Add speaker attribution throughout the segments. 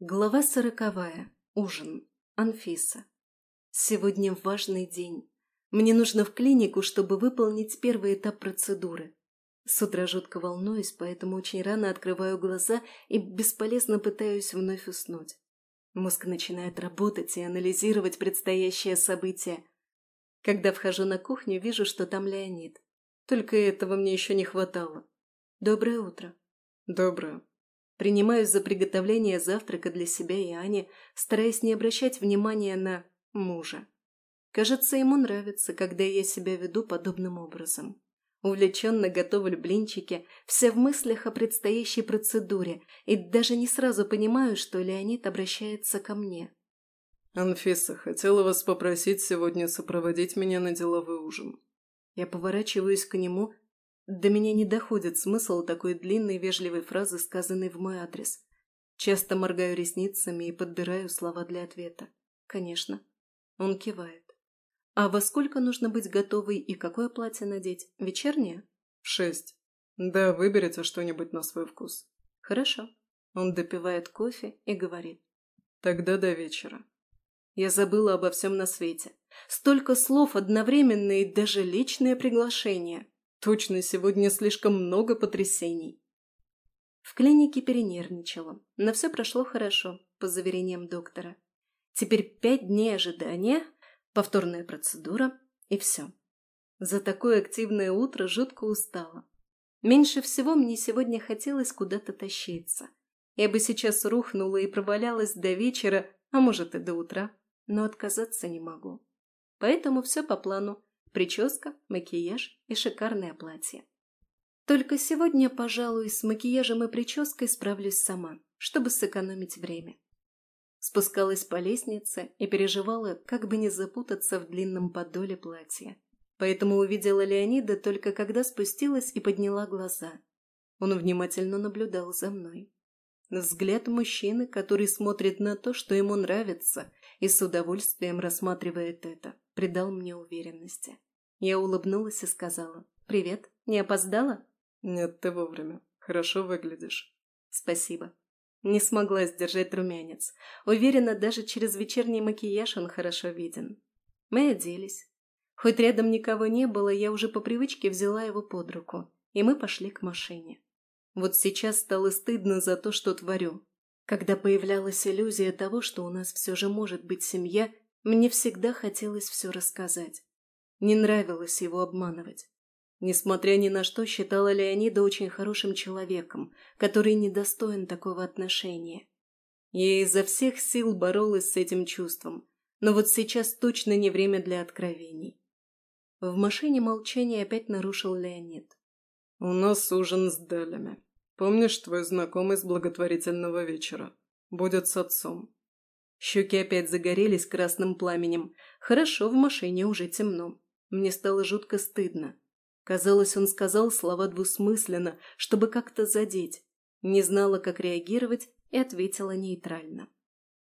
Speaker 1: Глава сороковая. Ужин. Анфиса. Сегодня важный день. Мне нужно в клинику, чтобы выполнить первый этап процедуры. С утра жутко волнуюсь, поэтому очень рано открываю глаза и бесполезно пытаюсь вновь уснуть. Мозг начинает работать и анализировать предстоящее событие. Когда вхожу на кухню, вижу, что там Леонид. Только этого мне еще не хватало. Доброе утро.
Speaker 2: Доброе.
Speaker 1: Принимаюсь за приготовление завтрака для себя и Ани, стараясь не обращать внимания на мужа. Кажется, ему нравится, когда я себя веду подобным образом. Увлеченно готовлю блинчики, все в мыслях о предстоящей процедуре, и даже не сразу понимаю, что Леонид обращается ко мне.
Speaker 2: «Анфиса, хотела вас попросить сегодня сопроводить меня на деловой ужин».
Speaker 1: Я поворачиваюсь к нему, до меня не доходит смысл такой длинной вежливой фразы, сказанной в мой адрес. Часто моргаю ресницами и подбираю слова для ответа. Конечно. Он кивает. А во сколько нужно быть готовой и какое платье надеть? Вечернее?
Speaker 2: Шесть. Да, выберите что-нибудь на свой вкус.
Speaker 1: Хорошо. Он допивает кофе и говорит.
Speaker 2: Тогда до вечера.
Speaker 1: Я забыла обо всем на свете. Столько слов одновременно и даже личное приглашение. Точно сегодня слишком много потрясений. В клинике перенервничала, но все прошло хорошо, по заверениям доктора. Теперь пять дней ожидания, повторная процедура и все. За такое активное утро жутко устала. Меньше всего мне сегодня хотелось куда-то тащиться. Я бы сейчас рухнула и провалялась до вечера, а может и до утра, но отказаться не могу. Поэтому все по плану. Прическа, макияж и шикарное платье. Только сегодня, пожалуй, с макияжем и прической справлюсь сама, чтобы сэкономить время. Спускалась по лестнице и переживала, как бы не запутаться в длинном подоле платья. Поэтому увидела Леонида только когда спустилась и подняла глаза. Он внимательно наблюдал за мной. Взгляд мужчины, который смотрит на то, что ему нравится, и с удовольствием рассматривает это, придал мне уверенности. Я улыбнулась и сказала «Привет, не опоздала?»
Speaker 2: «Нет, ты вовремя. Хорошо выглядишь».
Speaker 1: «Спасибо». Не смогла сдержать румянец. Уверена, даже через вечерний макияж он хорошо виден. Мы оделись. Хоть рядом никого не было, я уже по привычке взяла его под руку, и мы пошли к машине. Вот сейчас стало стыдно за то, что творю. Когда появлялась иллюзия того, что у нас все же может быть семья, мне всегда хотелось все рассказать. Не нравилось его обманывать. Несмотря ни на что, считала Леонида очень хорошим человеком, который недостоин такого отношения. Я изо всех сил боролась с этим чувством, но вот сейчас точно не время для откровений. В машине молчание опять нарушил Леонид.
Speaker 2: «У нас ужин с Далями. Помнишь твой знакомый с благотворительного вечера? Будет с отцом».
Speaker 1: Щеки опять загорелись красным пламенем. Хорошо, в машине уже темно. Мне стало жутко стыдно. Казалось, он сказал слова двусмысленно, чтобы как-то задеть. Не знала, как реагировать, и ответила нейтрально.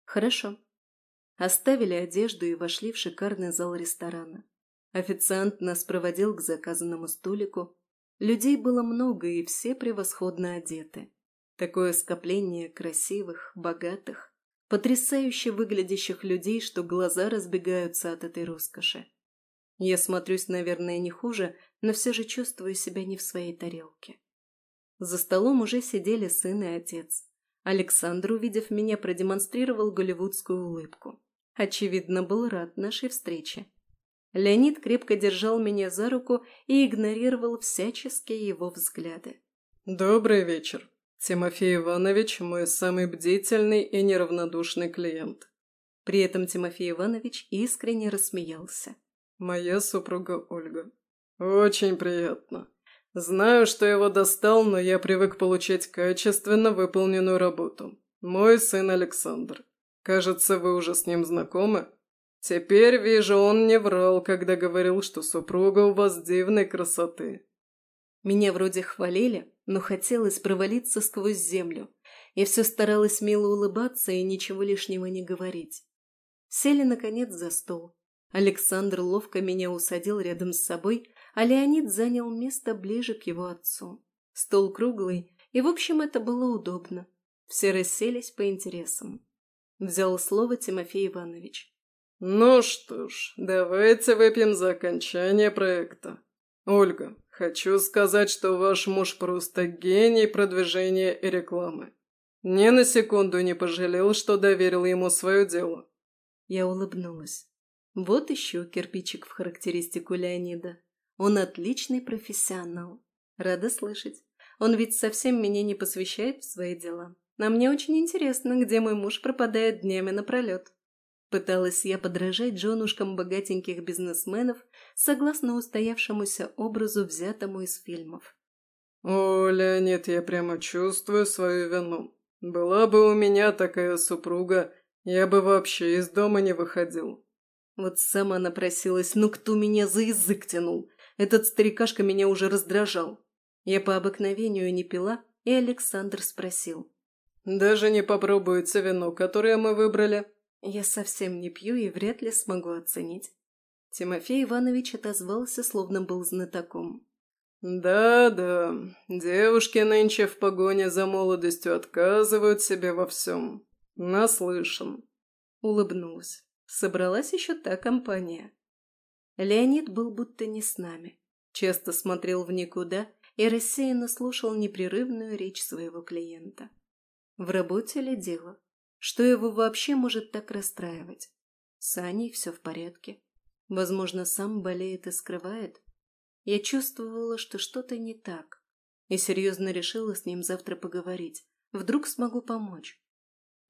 Speaker 1: «Хорошо». Оставили одежду и вошли в шикарный зал ресторана. Официант нас проводил к заказанному столику. Людей было много, и все превосходно одеты. Такое скопление красивых, богатых, потрясающе выглядящих людей, что глаза разбегаются от этой роскоши. Я смотрюсь, наверное, не хуже, но все же чувствую себя не в своей тарелке. За столом уже сидели сын и отец. Александр, увидев меня, продемонстрировал голливудскую улыбку. Очевидно, был рад нашей встрече. Леонид крепко держал меня за руку и игнорировал всяческие его взгляды.
Speaker 2: «Добрый вечер. Тимофей Иванович – мой самый бдительный и неравнодушный клиент».
Speaker 1: При этом Тимофей Иванович искренне рассмеялся.
Speaker 2: Моя супруга Ольга. Очень приятно. Знаю, что его достал, но я привык получать качественно выполненную работу. Мой сын Александр. Кажется, вы уже с ним знакомы? Теперь вижу, он не врал, когда говорил, что супруга у вас дивной красоты.
Speaker 1: Меня вроде хвалили, но хотелось провалиться сквозь землю. Я все старалась мило улыбаться и ничего лишнего не говорить. Сели, наконец, за стол. Александр ловко меня усадил рядом с собой, а Леонид занял место ближе к его отцу. Стол круглый, и, в общем, это было удобно. Все расселись по интересам. Взял слово Тимофей Иванович.
Speaker 2: «Ну что ж, давайте выпьем за окончание проекта. Ольга, хочу сказать, что ваш муж просто гений продвижения и рекламы. Ни на секунду не пожалел, что доверил ему свое дело».
Speaker 1: Я улыбнулась. Вот еще кирпичик в характеристику Леонида. Он отличный профессионал. Рада слышать. Он ведь совсем меня не посвящает в свои дела. А мне очень интересно, где мой муж пропадает днями напролет. Пыталась я подражать женушкам богатеньких бизнесменов, согласно устоявшемуся образу, взятому из фильмов.
Speaker 2: «О, Леонид, я прямо чувствую свою вину. Была бы у меня такая супруга, я бы вообще из дома не выходил».
Speaker 1: Вот сама напросилась, ну кто меня за язык тянул? Этот старикашка меня уже раздражал. Я по обыкновению не пила, и Александр спросил.
Speaker 2: «Даже не попробуется вино, которое мы выбрали?»
Speaker 1: «Я совсем не пью и вряд ли смогу оценить». Тимофей Иванович отозвался, словно был знатоком.
Speaker 2: «Да-да, девушки нынче в погоне за молодостью отказывают себе во всем. Наслышан».
Speaker 1: Улыбнулась. Собралась еще та компания. Леонид был будто не с нами. Часто смотрел в никуда и рассеянно слушал непрерывную речь своего клиента. В работе ли дело? Что его вообще может так расстраивать? С Аней все в порядке. Возможно, сам болеет и скрывает. Я чувствовала, что что-то не так. И серьезно решила с ним завтра поговорить. Вдруг смогу помочь.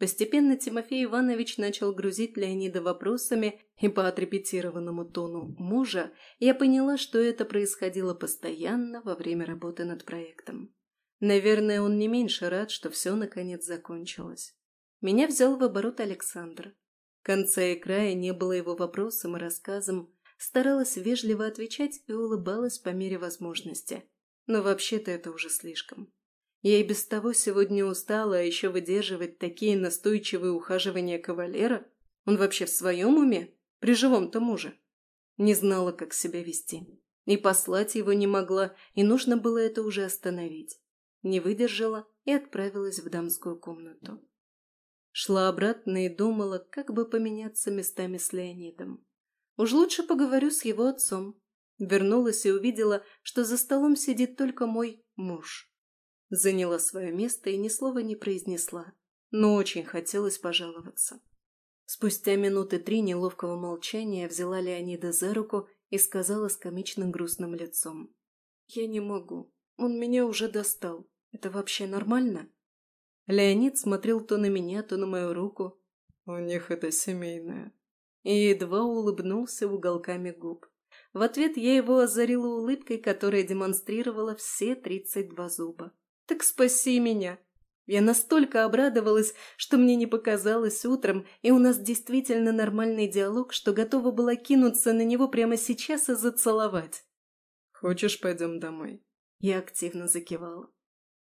Speaker 1: Постепенно Тимофей Иванович начал грузить Леонида вопросами, и по отрепетированному тону мужа я поняла, что это происходило постоянно во время работы над проектом. Наверное, он не меньше рад, что все наконец закончилось. Меня взял в оборот Александр. Конца и края не было его вопросам и рассказам, старалась вежливо отвечать и улыбалась по мере возможности. Но вообще-то это уже слишком. Я и без того сегодня устала, а еще выдерживать такие настойчивые ухаживания кавалера? Он вообще в своем уме? При живом-то муже. Не знала, как себя вести. И послать его не могла, и нужно было это уже остановить не выдержала и отправилась в дамскую комнату. Шла обратно и думала, как бы поменяться местами с Леонидом. Уж лучше поговорю с его отцом. Вернулась и увидела, что за столом сидит только мой муж. Заняла свое место и ни слова не произнесла, но очень хотелось пожаловаться. Спустя минуты три неловкого молчания взяла Леонида за руку и сказала с комичным грустным лицом. «Я не могу. Он меня уже достал. Это вообще нормально? Леонид смотрел то на меня, то на мою руку.
Speaker 2: У них это семейное.
Speaker 1: И едва улыбнулся уголками губ. В ответ я его озарила улыбкой, которая демонстрировала все тридцать два зуба. «Так спаси меня!» Я настолько обрадовалась, что мне не показалось утром, и у нас действительно нормальный диалог, что готова была кинуться на него прямо сейчас и зацеловать.
Speaker 2: «Хочешь, пойдем домой?»
Speaker 1: Я активно закивала.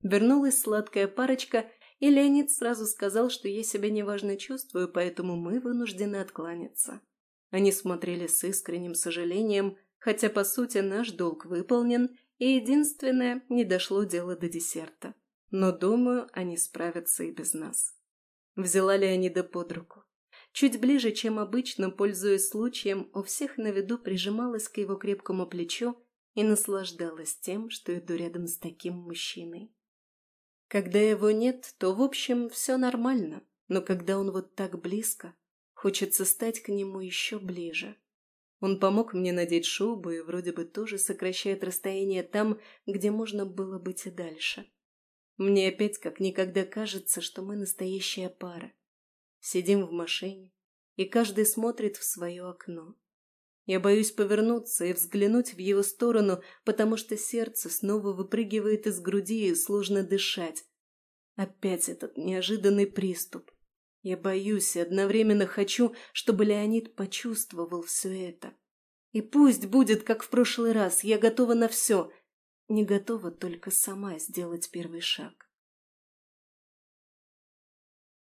Speaker 1: Вернулась сладкая парочка, и Леонид сразу сказал, что я себя неважно чувствую, поэтому мы вынуждены откланяться. Они смотрели с искренним сожалением, хотя, по сути, наш долг выполнен, и единственное, не дошло дело до десерта. Но, думаю, они справятся и без нас. Взяла Леонида под руку. Чуть ближе, чем обычно, пользуясь случаем, у всех на виду прижималась к его крепкому плечу и наслаждалась тем, что иду рядом с таким мужчиной. Когда его нет, то, в общем, все нормально, но когда он вот так близко, хочется стать к нему еще ближе. Он помог мне надеть шубу и вроде бы тоже сокращает расстояние там, где можно было быть и дальше. Мне опять как никогда кажется, что мы настоящая пара. Сидим в машине, и каждый смотрит в свое окно. Я боюсь повернуться и взглянуть в его сторону, потому что сердце снова выпрыгивает из груди и сложно дышать. Опять этот неожиданный приступ. Я боюсь и одновременно хочу, чтобы Леонид почувствовал все это. И пусть будет, как в прошлый раз, я готова на все. Не готова только сама сделать первый шаг.